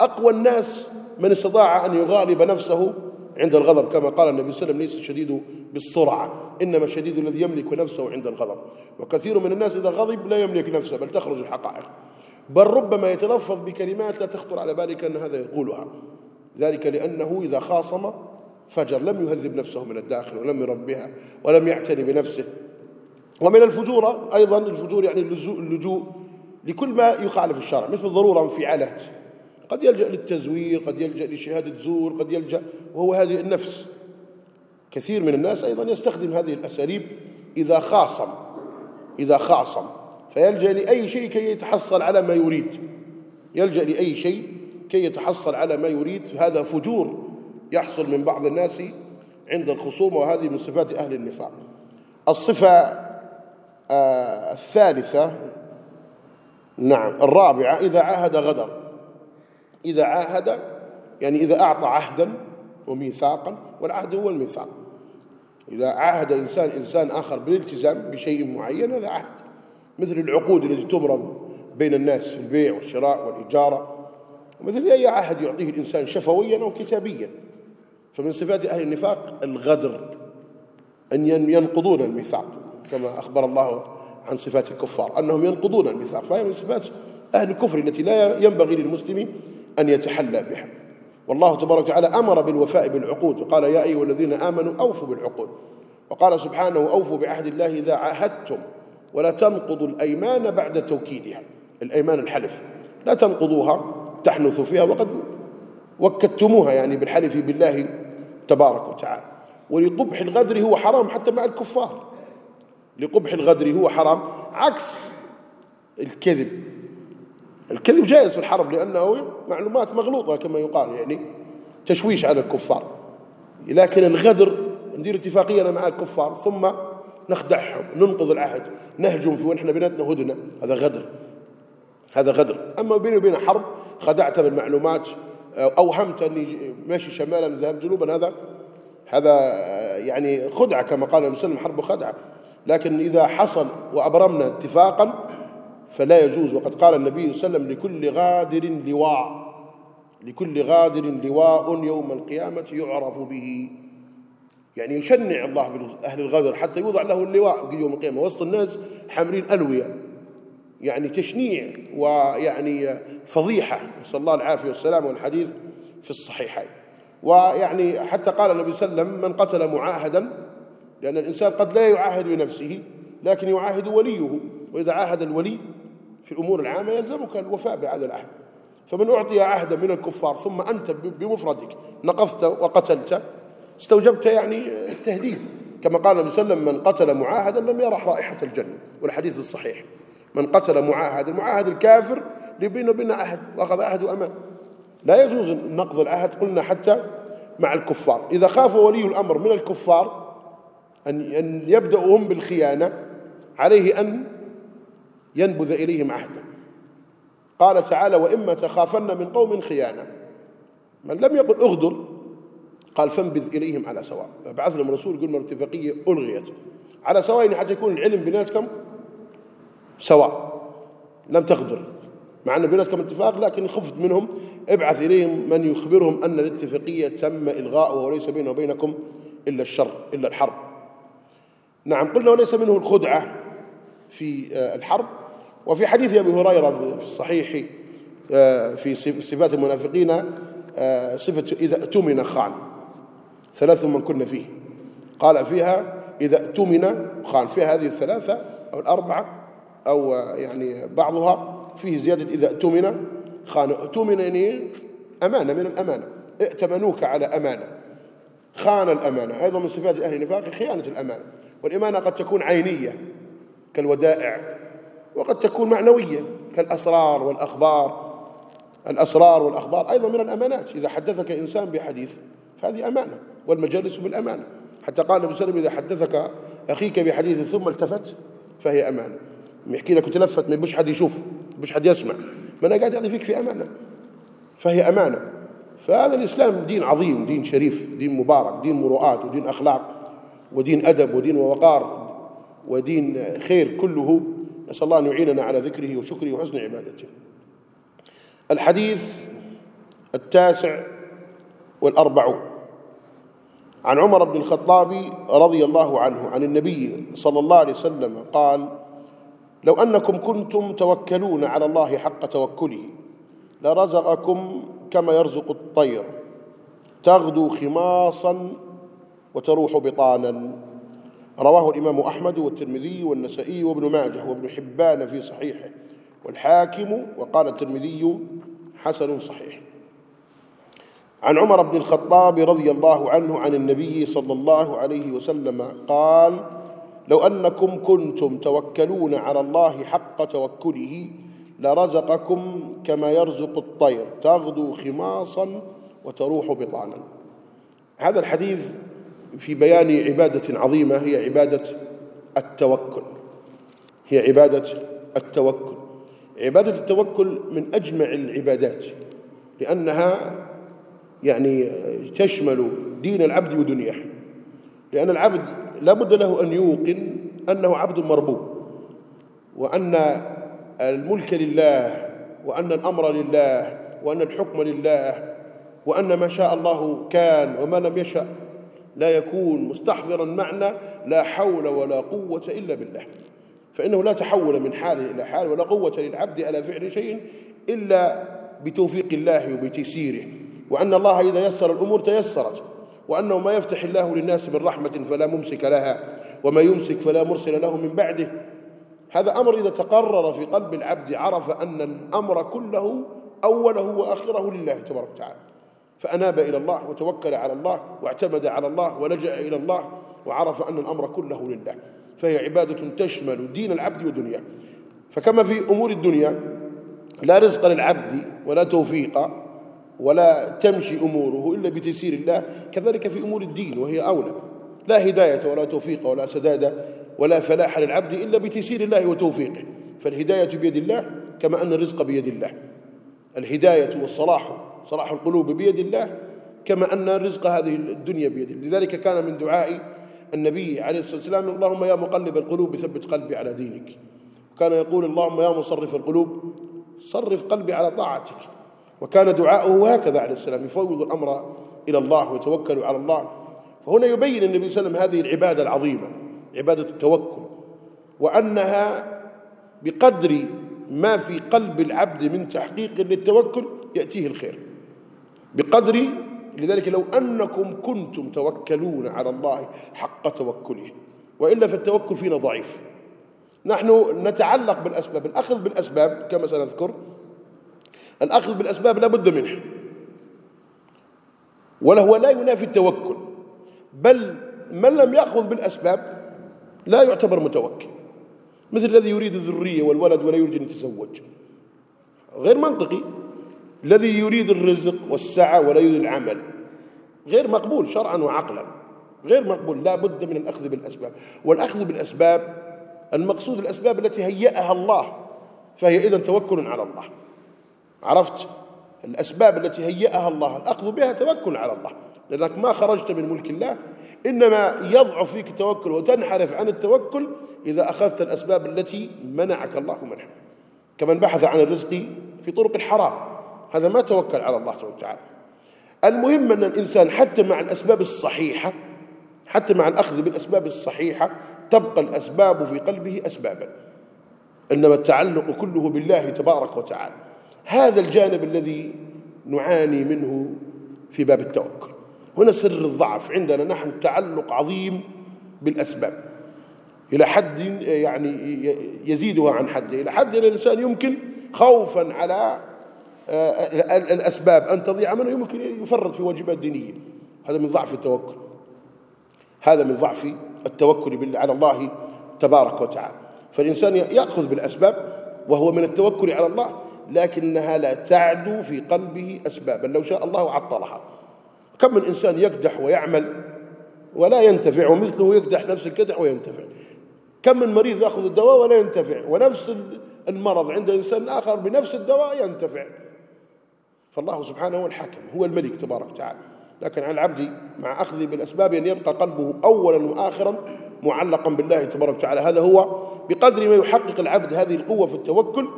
أقوى الناس من استطاع أن يغالب نفسه عند الغضب كما قال النبي صلى الله عليه وسلم ليس الشديد بالسرعة إنما الشديد الذي يملك نفسه عند الغضب. وكثير من الناس إذا غضب لا يملك نفسه بل تخرج الحقائق. بل ربما يتلفظ بكلمات لا تخطر على بالك أن هذا يقولها. ذلك لأنه إذا خاصم فجر لم يهذب نفسه من الداخل ولم يربها ولم يعتني بنفسه. ومن الفجور أيضا الفجور يعني اللجوء لكل ما يخالف الشرع مش بالضرورة انفعالات. قد يلجأ للتزوير قد يلجأ لشهادة زور قد يلجأ وهو هذه النفس. كثير من الناس أيضا يستخدم هذه الأساليب إذا خاصم إذا خاصم. فيلجأ لأي شيء كي يتحصل على ما يريد. يلجأ لأي شيء كي يتحصل على ما يريد. هذا فجور يحصل من بعض الناس عند الخصوم وهذه من صفات أهل النفاق. الصفة آه الثالثة نعم الرابعة إذا عاهد غدر. إذا عاهد يعني إذا أعطى عهدا وميثاقا والعهد هو الميثاق. إذا عاهد إنسان إنسان آخر بالالتزام بشيء معين هذا عهد. مثل العقود التي تمرم بين الناس في البيع والشراء والإجارة. ومثل أي عهد يعطيه الإنسان شفويا أو كتابيا. فمن صفات أهل النفاق الغدر أن ينقضون الميثاق كما أخبر الله عن صفات الكفار أنهم ينقضون الميثاق. فهي من صفات أهل الكفر التي لا ينبغي للمسلم أن يتحلى بها. والله تبارك وتعالى أمر بالوفاء بالعقود وقال يا أيها الذين آمنوا أوفوا بالعقود. وقال سبحانه أوفوا بعهد الله إذا عاهدتم. ولا تنقضوا الأيمان بعد توكيدها. الأيمان الحلف. لا تنقضوها تحنثوا فيها وقد وكدتموها يعني بالحلف بالله تبارك وتعالى. ولقبح الغدر هو حرام حتى مع الكفار. لقبح الغدر هو حرام عكس الكذب. الكذب جائز في الحرب لأنه معلومات مغلوطة كما يقال يعني تشويش على الكفار. لكن الغدر ندير اتفاقية مع الكفار ثم نخدعهم ننقض العهد نهجم في ونحن بيناتنا هدنة. هذا غدر. هذا غدر. أما بيني وبين حرب خدعت بالمعلومات أوهمت أني ماشي شمالا ذهب جنوبا هذا هذا يعني خدعة كما قال النبي صلى الله عليه وسلم حرب خدعة. لكن إذا حصل وأبرمنا اتفاقا فلا يجوز. وقد قال النبي صلى الله عليه وسلم لكل غادر لواء. لكل غادر لواء يوم القيامة يعرف به. يعني يشنع الله بأهل الغدر حتى يوضع له اللواء يوم القيامة. وسط الناس حاملين ألوية. يعني تشنيع ويعني فضيحة. نسأل الله العافية والسلام والحديث في الصحيحين. ويعني حتى قال النبي صلى الله عليه وسلم من قتل معاهدا لأن الإنسان قد لا يعاهد بنفسه لكن يعاهد وليه. وإذا عاهد الولي في الأمور العامة يلزمك الوفاء بهذا العهد. فمن أعطي عهدا من الكفار ثم أنت بمفردك نقضت وقتلت استوجبت يعني التهديد كما قال النبي صلى الله عليه وسلم من قتل معاهدا لم يرح رائحة الجنة. والحديث الصحيح. من قتل معاهد المعاهد الكافر لبين وبين عهد وأخذ عهد وأمان لا يجوز نقض العهد قلنا حتى مع الكفار. إذا خاف ولي الأمر من الكفار أن يبدأوا هم بالخيانة عليه أن ينبذ إليهم عهدا قال تعالى وإما تخافن من قوم خيانة. من لم يقل أغدر قال فانبذ إليهم على سواء. بعث لهم رسول يقول الاتفاقية ألغيت. على سواء حتى يكون العلم بيناتكم سواء. لم تغدر مع أن بيناتكم اتفاق لكن خفت منهم. ابعث إليهم من يخبرهم أن الاتفاقية تم إلغاؤها وليس بينه وبينكم إلا الشر إلا الحرب. نعم قلنا وليس منه الخدعة في الحرب. وفي حديث أبي هريرة في الصحيح آه، في صفات المنافقين آه، صفة إذا اؤتمن خان. ثلاث من كنا فيه. قال فيها إذا اؤتمن خان فيها هذه الثلاثة أو الأربعة أو يعني بعضها فيه زيادة إذا اؤتمن. خان اؤتمن يعني أمانة من الأمانة. ائتمنوك على أمانة. خان الأمانة. أيضا من صفات أهل النفاق خيانة الأمانة. والإمانة قد تكون عينية كالودائع وقد تكون معنوية كالأسرار والأخبار. الأسرار والأخبار أيضا من الأمانات. إذا حدثك إنسان بحديث فهذه أمانة. والمجالس بالأمانة حتى قال النبي صلى الله عليه وسلم إذا حدثك أخيك بحديث ثم التفت فهي أمانة يحكي لك وتلفت ما يبوش حد يشوف ما حد يسمع. ما أنا قاعد أعطي فيك في أمانة فهي أمانة فهذا الإسلام دين عظيم دين شريف دين مبارك دين مروءات ودين أخلاق ودين أدب ودين ووقار ودين خير كله. نسأل الله أن يعيننا على ذكره وشكره وحسن عبادته. الحديث التاسع والأربعون. عن عمر بن الخطاب رضي الله عنه عن النبي صلى الله عليه وسلم قال لو أنكم كنتم توكلون على الله حق توكله لرزقكم كما يرزق الطير. تغدو خماصا وتروح بطانا. رواه الإمام أحمد والترمذي والنسائي وابن ماجه وابن حبان في صحيحه والحاكم وقال الترمذي حسن صحيح. عن عمر بن الخطاب رضي الله عنه عن النبي صلى الله عليه وسلم قال لو أنكم كنتم توكلون على الله حق توكله لرزقكم كما يرزق الطير. تغدو خماصا وتروح بطانا. هذا الحديث في بيان عبادة عظيمة هي عبادة التوكل. هي عبادة التوكل. عبادة التوكل من أجمع العبادات لأنها يعني تشمل دين العبد ودنياه. لأن العبد لابد له أن يوقن أنه عبد مربوب وأن الملك لله وأن الأمر لله وأن الحكم لله وأن ما شاء الله كان وما لم يشأ لا يكون مستحضرا معنى لا حول ولا قوة إلا بالله. فإنه لا تحول من حال إلى حال ولا قوة للعبد على فعل شيء إلا بتوفيق الله وبتيسيره. وأن الله إذا يسر الأمور تيسرت وأنه ما يفتح الله للناس من رحمة فلا ممسك لها وما يمسك فلا مرسل له من بعده. هذا أمر إذا تقرر في قلب العبد عرف أن الأمر كله أوله وآخره لله تبارك وتعالى. فأناب إلى الله وتوكل على الله واعتمد على الله ولجأ إلى الله وعرف أن الأمر كله لله. فهي عبادة تشمل دين العبد ودنياه. فكما في أمور الدنيا لا رزق للعبد ولا توفيق ولا تمشي أموره إلا بتيسير الله. كذلك في أمور الدين وهي أولى. لا هداية ولا توفيق ولا سداد ولا فلاح للعبد إلا بتيسير الله وتوفيقه. فالهداية بيد الله كما أن الرزق بيد الله. الهداية والصلاح صلاح القلوب بيد الله كما أن الرزق هذه الدنيا بيد الله. لذلك كان من دعاء النبي عليه الصلاة والسلام اللهم يا مقلب القلوب ثبت قلبي على دينك. وكان يقول اللهم يا مصرف القلوب صرف قلبي على طاعتك. وكان دعاؤه هكذا عليه السلام يفوض الأمر إلى الله ويتوكل على الله. فهنا يبين النبي صلى الله عليه وسلم هذه العبادة العظيمة عبادة التوكل وأنها بقدر ما في قلب العبد من تحقيق للتوكل يأتيه الخير. بقدر لذلك لو أنكم كنتم توكلون على الله حق توكله. وإلا فالتوكل فينا ضعيف. نحن نتعلق بالأسباب الأخذ بالأسباب كما سنذكر الأخذ بالأسباب لا بد منه. وله لا ينافي التوكل. بل من لم يأخذ بالأسباب لا يعتبر متوكل. مثل الذي يريد الذرية والولد ولا يريد أن يتزوج. غير منطقي. الذي يريد الرزق والسعة ولا يريد العمل. غير مقبول شرعا وعقلا. غير مقبول. لا بد من الأخذ بالأسباب. والأخذ بالأسباب المقصود الأسباب التي هيأها الله فهي إذن توكل على الله. عرفت؟ الأسباب التي هيأها الله الأخذ بها توكل على الله. لأنك ما خرجت من ملك الله إنما يضعف فيك التوكل وتنحرف عن التوكل إذا أخذت الأسباب التي منعك الله منها. كمن بحث عن الرزق في طرق الحرام هذا ما توكل على الله سبحانه وتعالى. المهم أن الإنسان حتى مع الأسباب الصحيحة حتى مع الأخذ بالأسباب الصحيحة تبقى الأسباب في قلبه أسبابا. إنما التعلق كله بالله تبارك وتعالى. هذا الجانب الذي نعاني منه في باب التوكل. هنا سر الضعف عندنا نحن تعلق عظيم بالأسباب. إلى حد يعني يزيدها عن حده إلى حد أن الإنسان يمكن خوفا على آه، الأسباب أن تضيع منه يمكن يفرط في واجبات دينية. هذا من ضعف التوكل. هذا من ضعف التوكل على الله تبارك وتعالى. فالإنسان يأخذ بالأسباب وهو من التوكل على الله. لكنها لا تعدو في قلبه أسبابا. لو شاء الله عطلها. كم من إنسان يكدح ويعمل ولا ينتفع ومثله يكدح نفس الكدح وينتفع. كم من مريض يأخذ الدواء ولا ينتفع ونفس المرض عند إنسان آخر بنفس الدواء ينتفع. فالله سبحانه هو الحكم هو الملك تبارك وتعالى. لكن على العبد مع أخذه بالأسباب أن يبقى قلبه أولا وآخرا معلقا بالله تبارك وتعالى. هذا هو بقدر ما يحقق العبد هذه القوة في التوكل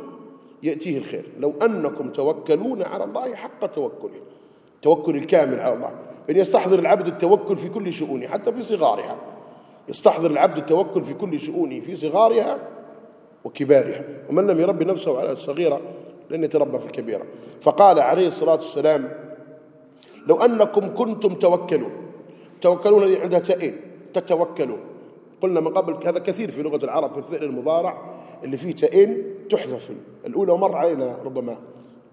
يأتيه الخير. لو أنكم توكلون على الله حق توكله التوكل الكامل على الله. أن يستحضر العبد التوكل في كل شؤونه حتى في صغارها. يستحضر العبد التوكل في كل شؤونه في صغارها وكبارها. ومن لم يربي نفسه على الصغيرة لن يتربى في الكبيرة. فقال عليه الصلاة والسلام لو أنكم كنتم توكلون. توكلون عندها تأين تتوكلون. قلنا من قبل هذا كثير في لغة العرب في الفعل المضارع. اللي فيه تأين تحذف. الأولى ومر علينا ربما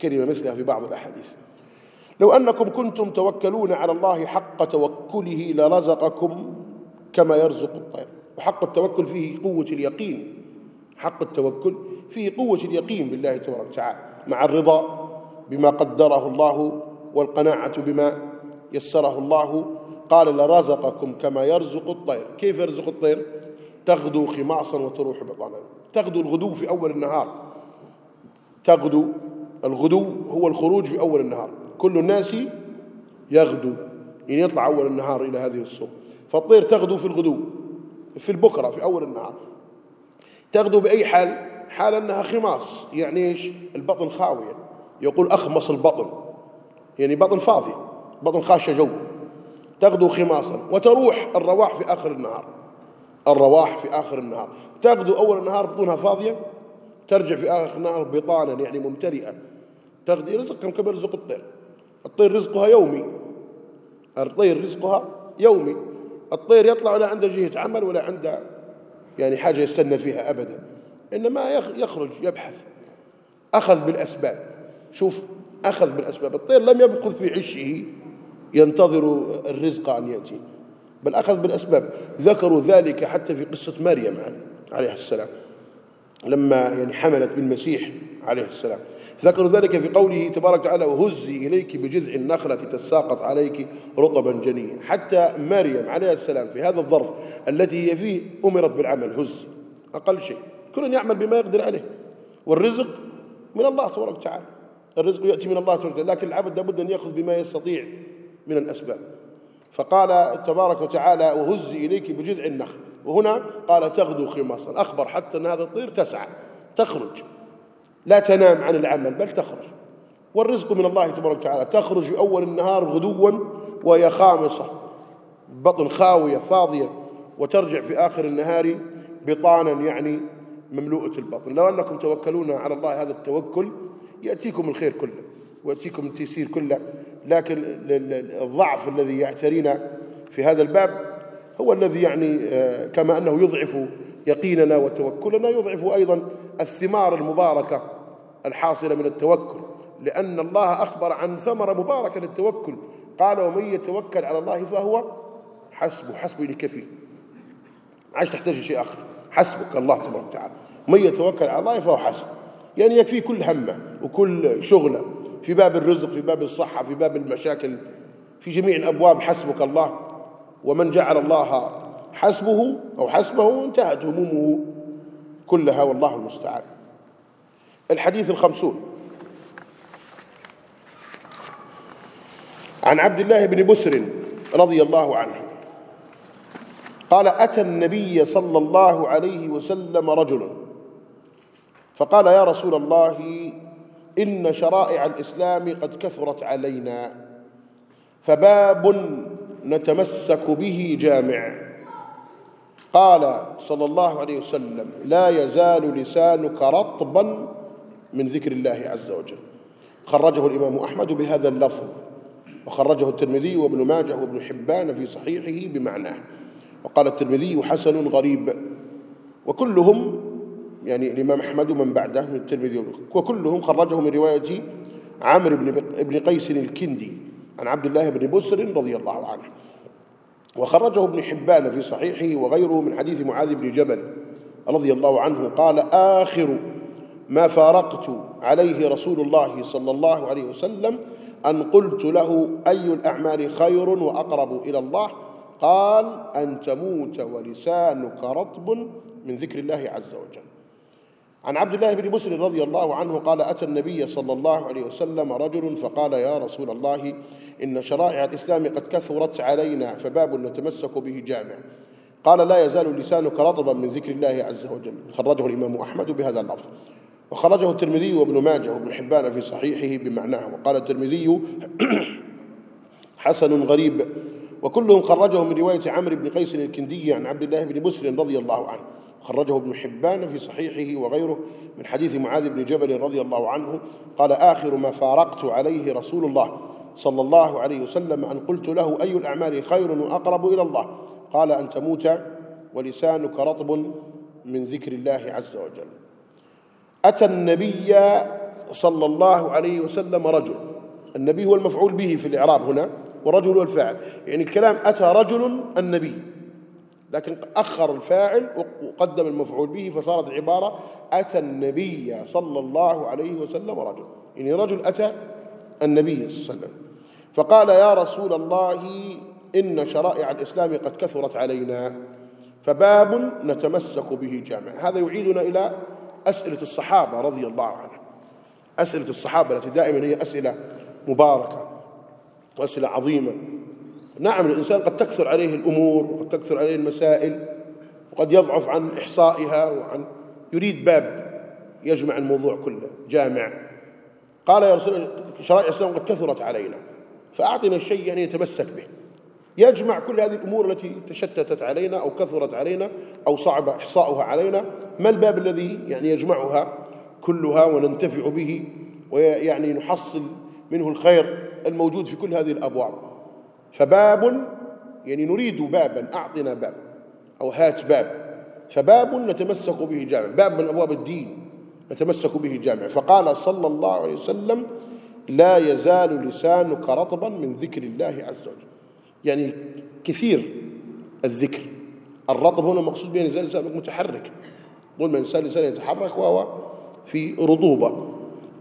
كلمة مثلها في بعض الأحاديث. لو أنكم كنتم توكلون على الله حق توكله لرزقكم كما يرزق الطير. وحق التوكل فيه قوة اليقين. حق التوكل فيه قوة اليقين بالله تبارك وتعالى. مع الرضا بما قدره الله والقناعة بما يسره الله. قال لرزقكم كما يرزق الطير. كيف يرزق الطير؟ تغدو خماصا وتروح بطانا تغدو الغدو في أول النهار. تغدو الغدو هو الخروج في أول النهار. كل الناس يغدو يعني يطلع أول النهار إلى هذه السوق فالطير تغدو في الغدو في البكرة في أول النهار. تغدو بأي حال؟ حال أنها خماص يعني إيش؟ البطن خاوية. يقول أخمص البطن يعني بطن فاضي بطن خاشة جو تغدو خماصا وتروح الرواح في آخر النهار. الرواح في آخر النهار. تغدو أول النهار بطونها فاضية ترجع في آخر النهار بطانا يعني ممتلئة. تغدي رزق كم كم يرزق الطير؟ الطير رزقها يومي. الطير رزقها يومي. الطير يطلع ولا عنده جهة عمل ولا عنده يعني حاجة يستنى فيها أبدا. إنما يخرج يبحث. أخذ بالأسباب. شوف أخذ بالأسباب. الطير لم يبقث في عشه. ينتظر الرزق أن يأتي. بل أخذ بالأسباب. ذكروا ذلك حتى في قصة مريم عليه السلام لما يعني حملت بالمسيح عليه السلام. ذكروا ذلك في قوله تبارك وتعالى وهزي إليك بجذع النخلة تساقط عليك رطبا جنيا حتى مريم عليه السلام في هذا الظرف التي هي فيه أمرت بالعمل هز أقل شيء. كل يعمل بما يقدر عليه. والرزق من الله تبارك وتعالى. الرزق يأتي من الله تبارك وتعالى لكن العبد لابد أن يأخذ بما يستطيع من الأسباب. فقال تبارك وتعالى وهزي إليك بجذع النخل. وهنا قال تغدو خماصا. أخبر حتى أن هذا الطير تسعى. تخرج. لا تنام عن العمل بل تخرج. والرزق من الله تبارك وتعالى. تخرج في أول النهار غدوا وهي خامصة. بطن خاوية فاضية. وترجع في آخر النهار بطانا يعني مملوءة البطن. لو أنكم توكلون على الله هذا التوكل يأتيكم الخير كله. ويأتيكم التيسير كله. لكن الضعف الذي يعترينا في هذا الباب هو الذي يعني آه، كما أنه يضعف يقيننا وتوكلنا يضعف أيضا الثمار المباركة الحاصلة من التوكل. لأن الله أخبر عن ثمرة مباركة للتوكل. قال ومن يتوكل على الله فهو حسبه. حسبه لكفي عايش تحتاج شيء آخر. حسبك الله تبارك وتعالى. من يتوكل على الله فهو حسب يعني يكفي كل همه وكل شغله. في باب الرزق في باب الصحة في باب المشاكل في جميع الأبواب حسبك الله. ومن جعل الله حسبه أو حسبه انتهت همومه كلها والله المستعان. الحديث الخمسون. عن عبد الله بن بسر رضي الله عنه. قال أتى النبي صلى الله عليه وسلم رجل. فقال يا رسول الله إن شرائع الإسلام قد كثرت علينا فباب نتمسك به جامع. قال صلى الله عليه وسلم لا يزال لسانك رطبا من ذكر الله عز وجل. خرجه الإمام أحمد بهذا اللفظ وخرجه الترمذي وابن ماجه وابن حبان في صحيحه بمعناه وقال الترمذي حسن غريب. وكلهم يعني الإمام أحمد ومن بعده من الترمذي وكلهم خرجه من رواية عمرو بن قيس الكندي عن عبد الله بن بسر رضي الله عنه. وخرجه ابن حبان في صحيحه وغيره من حديث معاذ بن جبل رضي الله عنه قال آخر ما فارقت عليه رسول الله صلى الله عليه وسلم أن قلت له أي الأعمال خير وأقرب إلى الله؟ قال أن تموت ولسانك رطب من ذكر الله عز وجل. عن عبد الله بن مسلم رضي الله عنه قال أتى النبي صلى الله عليه وسلم رجل فقال يا رسول الله إن شرائع الإسلام قد كثرت علينا فباب نتمسك به جامع. قال لا يزال لسانك رطبا من ذكر الله عز وجل. خرجه الإمام أحمد بهذا اللفظ. وخرجه الترمذي وابن ماجه وابن حبان في صحيحه بمعناه. وقال الترمذي [CLEARS THROAT] حسن غريب. وكلهم خرجه من رواية عمرو بن قيس الكندي عن عبد الله بن مسلم رضي الله عنه. خرجه ابن حبان في صحيحه وغيره من حديث معاذ بن جبل رضي الله عنه قال آخر ما فارقت عليه رسول الله صلى الله عليه وسلم أن قلت له أي الأعمال خير وأقرب إلى الله؟ قال أن تموت ولسانك رطب من ذكر الله عز وجل. أتى النبي صلى الله عليه وسلم رجل. النبي هو المفعول به في الإعراب هنا ورجل هو الفاعل. يعني الكلام أتى رجل النبي. لكن أخر الفاعل وقدم المفعول به فصارت العبارة أتى النبي صلى الله عليه وسلم رجل. يعني رجل أتى النبي صلى الله عليه وسلم. فقال يا رسول الله إن شرائع الإسلام قد كثرت علينا فباب نتمسك به جامع هذا يعيدنا إلى أسئلة الصحابة رضي الله عنهم. أسئلة الصحابة التي دائما هي أسئلة مباركة وأسئلة عظيمة. نعم الإنسان قد تكثر عليه الأمور وقد تكثر عليه المسائل وقد يضعف عن إحصائها وعن يريد باب يجمع الموضوع كله جامع. قال يا رسول شرائع الإسلام قد كثرت علينا فأعطنا الشيء يعني يتمسك به. يجمع كل هذه الأمور التي تشتتت علينا أو كثرت علينا أو صعب إحصاؤها علينا. ما الباب الذي يعني يجمعها كلها وننتفع به ويعني نحصل منه الخير الموجود في كل هذه الأبواب؟ فباب يعني نريد بابا أعطنا باب أو هات باب. فباب نتمسك به جامع باب من أبواب الدين نتمسك به جامع فقال صلى الله عليه وسلم لا يزال لسانك رطبا من ذكر الله عز وجل. يعني كثير الذكر. الرطب هنا مقصود به يزال لسانك متحرك. طول ما الإنسان لسانه يتحرك وهو في رطوبة.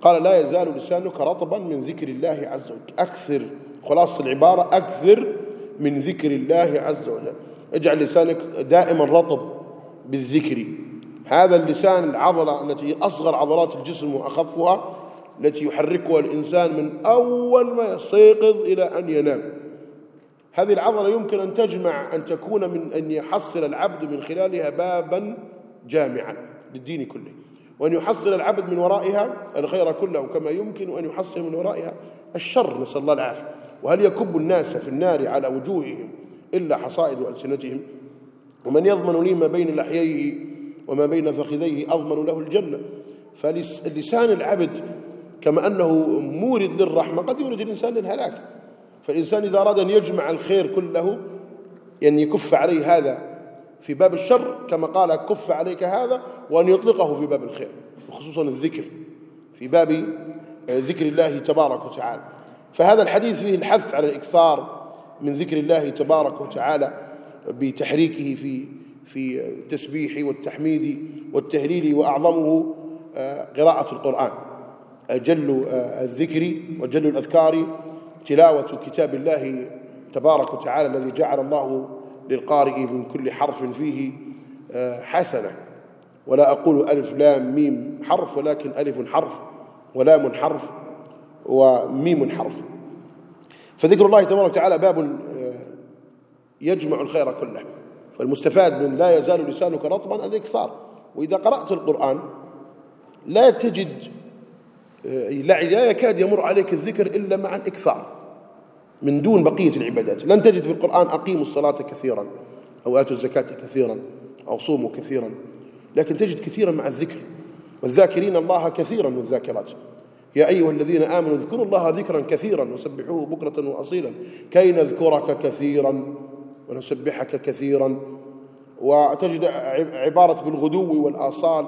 قال لا يزال لسانك رطبا من ذكر الله عز وجل. أكثر خلاص العبارة أكثر من ذكر الله عز وجل. اجعل لسانك دائما رطب بالذكر. هذا اللسان العضلة التي أصغر عضلات الجسم وأخفها التي يحركها الإنسان من أول ما يستيقظ إلى أن ينام. هذه العضلة يمكن أن تجمع أن تكون من أن يحصل العبد من خلالها بابا جامعا للدين كله. وأن يحصل العبد من ورائها الخير كله كما يمكن أن يحصل من ورائها الشر. نسأل الله العافية. وهل يكب الناس في النار على وجوههم إلا حصائد ألسنتهم ومن يضمن لي ما بين لحييه وما بين فخذيه أضمن له الجنة. فلسان العبد كما أنه مورد للرحمة قد يورد الإنسان للهلاك. فالإنسان إذا أراد أن يجمع الخير كله يعني يكف عليه هذا في باب الشر كما قال كف عليك هذا وأن يطلقه في باب الخير وخصوصا الذكر في باب ذكر الله تبارك وتعالى. فهذا الحديث فيه الحث على الإكثار من ذكر الله تبارك وتعالى بتحريكه في في التسبيح والتحميد والتهليل وأعظمه آه، قراءة القرآن. أجل آه، الذكر وجل الأذكار تلاوة كتاب الله تبارك وتعالى الذي جعل الله للقارئ من كل حرف فيه آه، حسنة. ولا أقول ألف لام ميم حرف ولكن ألف حرف ولام حرف. وميم حرف. فذكر الله تبارك وتعالى باب يجمع الخير كله. فالمستفاد من لا يزال لسانك رطبا الإكثار. وإذا قرأت القرآن لا تجد آه، لا يكاد يمر عليك الذكر إلا مع الإكثار من دون بقية العبادات. لن تجد في القرآن أقيموا الصلاة كثيرا أو آتوا الزكاة كثيرا أو صوموا كثيرا لكن تجد كثيرا مع الذكر. والذاكرين الله كثيرا من الذاكرات. يا أيها الذين آمنوا اذكروا الله ذكرا كثيرا وسبحوه بكرة وأصيلا. كي نذكرك كثيرا ونسبحك كثيرا وتجد عبارة بالغدو والآصال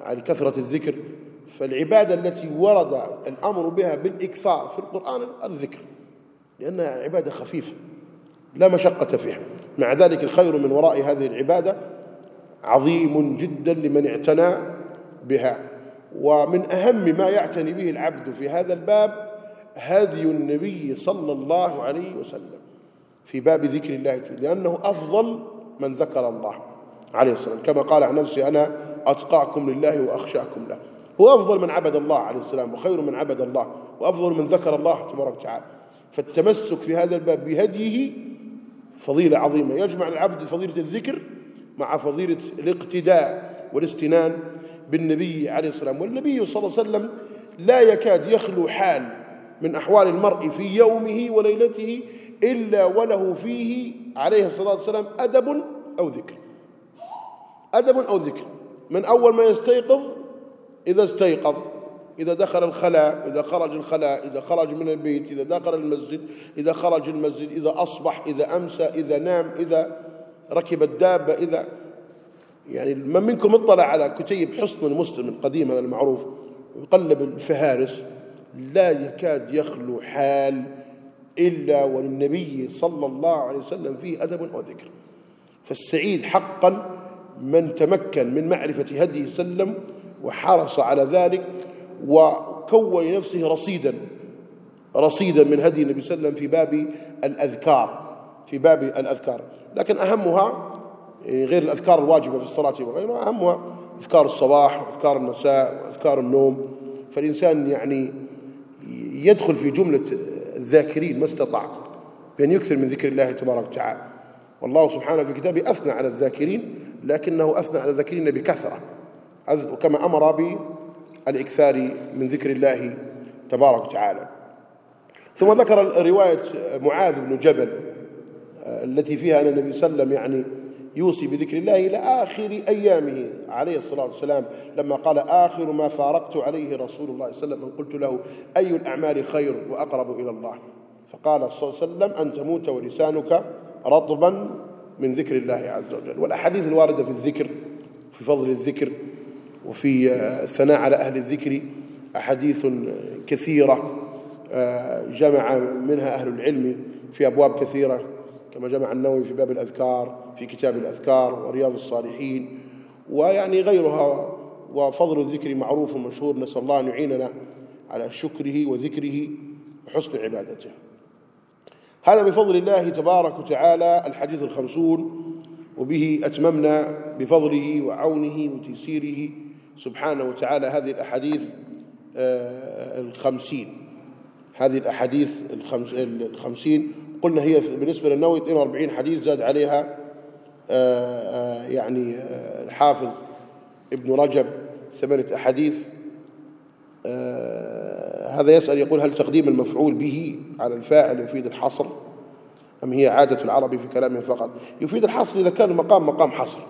عن كثرة الذكر. فالعبادة التي ورد الأمر بها بالإكثار في القرآن الذكر لأنها عبادة خفيفة لا مشقة فيها. مع ذلك الخير من وراء هذه العبادة عظيم جدا لمن اعتنى بها. ومن أهم ما يعتني به العبد في هذا الباب هدي النبي صلى الله عليه وسلم في باب ذكر الله لأنه أفضل من ذكر الله عليه السلام. كما قال عن نفسه أنا أتقاكم لله وأخشاكم له. هو أفضل من عبد الله عليه السلام وخير من عبد الله وأفضل من ذكر الله تبارك وتعالى. فالتمسك في هذا الباب بهديه فضيلة عظيمة. يجمع العبد فضيلة الذكر مع فضيلة الاقتداء والاستنان. بالنبي عليه السلام. والنبي صلى الله عليه وسلم لا يكاد يخلو حال من أحوال المرء في يومه وليلته إلا وله فيه عليه الصلاة والسلام أدب أو ذكر. أدب أو ذكر. من أول ما يستيقظ إذا استيقظ إذا دخل الخلاء إذا خرج الخلاء إذا خرج من البيت إذا دخل المسجد إذا خرج المسجد إذا أصبح إذا أمسى إذا نام إذا ركب الدابة إذا يعني من منكم اطلع على كتيب حصن المسلم القديم هذا المعروف يقلب الفهارس لا يكاد يخلو حال إلا وللنبي صلى الله عليه وسلم فيه أدب وذكر. فالسعيد حقا من تمكن من معرفة هديه سلم وحرص على ذلك وكون لنفسه رصيدا رصيدا من هدي النبي صلى الله عليه وسلم في باب الأذكار في باب الأذكار. لكن أهمها يعني غير الأذكار الواجبة في الصلاة وغيرها أهمها أذكار الصباح وأذكار المساء وأذكار النوم. فالإنسان يعني يدخل في جملة الذاكرين ما استطاع بأن يكثر من ذكر الله تبارك وتعالى. والله سبحانه في كتابه أثنى على الذاكرين لكنه أثنى على الذاكرين بكثرة. وكما أمر بالإكثار من ذكر الله تبارك وتعالى. ثم ذكر رواية معاذ بن جبل التي فيها أن النبي صلى الله عليه وسلم يعني يوصي بذكر الله إلى آخر أيامه عليه الصلاة والسلام لما قال آخر ما فارقت عليه رسول الله صلى الله عليه وسلم قلت له أي الأعمال خير وأقرب إلى الله؟ فقال صلى الله عليه وسلم أن تموت ولسانك رطبا من ذكر الله عز وجل. والأحاديث الواردة في الذكر في فضل الذكر وفي الثناء على أهل الذكر أحاديث كثيرة آه، جمع منها أهل العلم في أبواب كثيرة. كما جمع النووي في باب الأذكار في كتاب الأذكار ورياض الصالحين ويعني غيرها وفضل الذكر معروف ومشهور نسأل الله أن يعيننا على شكره وذكره وحسن عبادته. هذا بفضل الله تبارك وتعالى الحديث الخمسون وبه أتممنا بفضله وعونه وتيسيره سبحانه وتعالى هذه الأحاديث آه، الخمسين. هذه الأحاديث الخمسين قلنا هي بالنسبة للنووي 42 حديث زاد عليها آه، آه، يعني الحافظ ابن رجب ثمانية أحاديث. هذا يسأل يقول هل تقديم المفعول به على الفاعل يفيد الحصر؟ أم هي عادة العربي في كلامهم فقط؟ يفيد الحصر إذا كان المقام مقام حصر.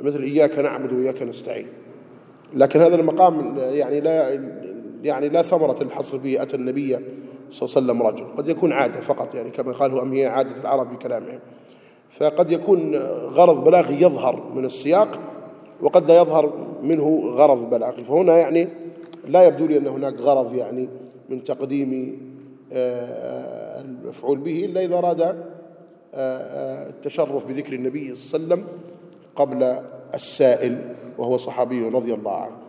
مثل إياك نعبد وإياك نستعين. لكن هذا المقام يعني لا يعني لا ثمرة للحصر به أتى النبي صلى الله عليه وسلم رجل. قد يكون عادة فقط يعني كما قال هو أم هي عادة العرب بكلامهم فقد يكون غرض بلاغي يظهر من السياق وقد لا يظهر منه غرض بلاغي فهنا يعني لا يبدو لي أن هناك غرض يعني من تقديم آه، المفعول به إلا إذا أراد آه، آه، التشرف بذكر النبي صلى الله عليه وسلم قبل السائل وهو صحابي رضي الله عنه.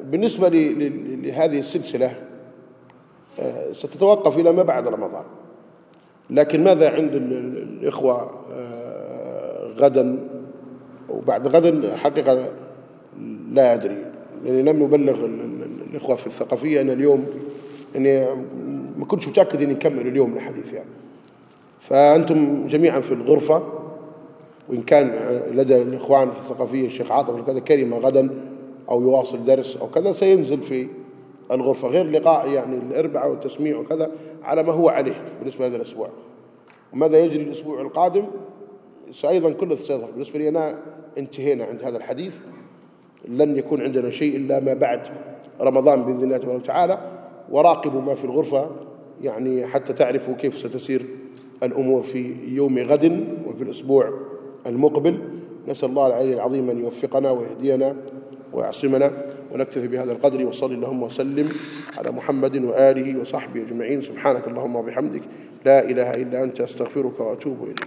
بالنسبة لهذه السلسلة ستتوقف إلى ما بعد رمضان. لكن ماذا عند الإخوة غدا؟ وبعد غدا حقيقة لا أدري. لأني لم نبلغ الإخوة في الثقافية. أن اليوم أني ما كنتش متأكد أني نكمل اليوم الحديث يعني. فأنتم جميعا في الغرفة. وإن كان لدى الإخوان في الثقافية الشيخ عاطف وكذا كلمة غدا أو يواصل درس أو كذا سينزل في الغرفة غير لقاء يعني الأربعة والتسميع وكذا على ما هو عليه بالنسبة لهذا الأسبوع. وماذا يجري الأسبوع القادم؟ أيضا كله سيظهر بالنسبة لي أنا انتهينا عند هذا الحديث. لن يكون عندنا شيء إلا ما بعد رمضان بإذن الله تبارك وتعالى. وراقبوا ما في الغرفة. يعني حتى تعرفوا كيف ستسير الأمور في يوم غد وفي الأسبوع المقبل. نسأل الله العلي العظيم أن يوفقنا ويهدينا ويعصمنا. ونكتفي بهذا القدر وصلي اللهم وسلم على محمد وآله وصحبه أجمعين. سبحانك اللهم وبحمدك لا إله إلا أنت أستغفرك وأتوب إليك.